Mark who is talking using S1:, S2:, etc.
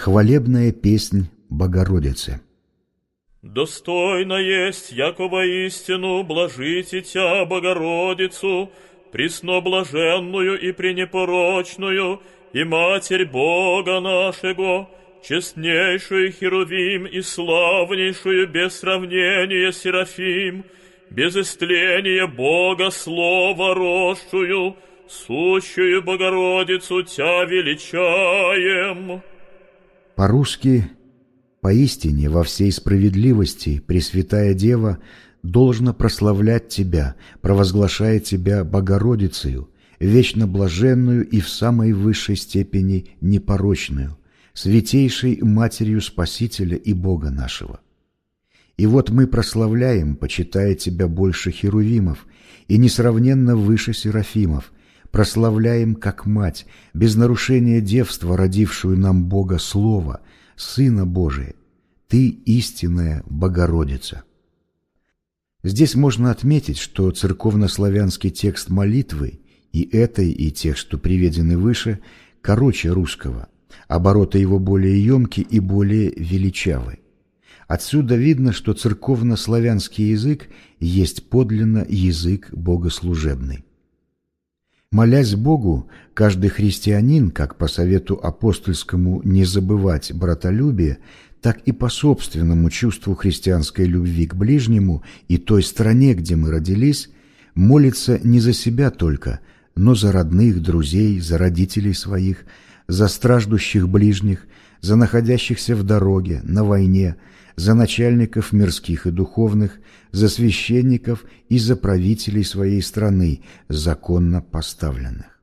S1: Хвалебная песнь Богородицы.
S2: Достойно есть, яко истину блажите Тя, Богородицу, пресноблаженную и пренепорочную, и Матерь Бога нашего, честнейшую Херувим и славнейшую без сравнения Серафим, без истления Бога Слова росшую, сущую Богородицу Тя величаем.
S1: По-русски «Поистине во всей справедливости Пресвятая Дева должна прославлять Тебя, провозглашая Тебя Богородицею, вечно блаженную и в самой высшей степени непорочную, святейшей Матерью Спасителя и Бога нашего. И вот мы прославляем, почитая Тебя больше херувимов и несравненно выше серафимов, прославляем как Мать, без нарушения девства, родившую нам Бога Слова, Сына Божия, Ты истинная Богородица. Здесь можно отметить, что церковнославянский текст молитвы и этой, и тех, что приведены выше, короче русского, обороты его более емки и более величавы. Отсюда видно, что церковнославянский язык есть подлинно язык богослужебный. Молясь Богу, каждый христианин, как по совету апостольскому не забывать братолюбие, так и по собственному чувству христианской любви к ближнему и той стране, где мы родились, молится не за себя только, но за родных, друзей, за родителей своих, за страждущих ближних, за находящихся в дороге, на войне, за начальников мирских и духовных, за священников и за правителей своей страны, законно поставленных.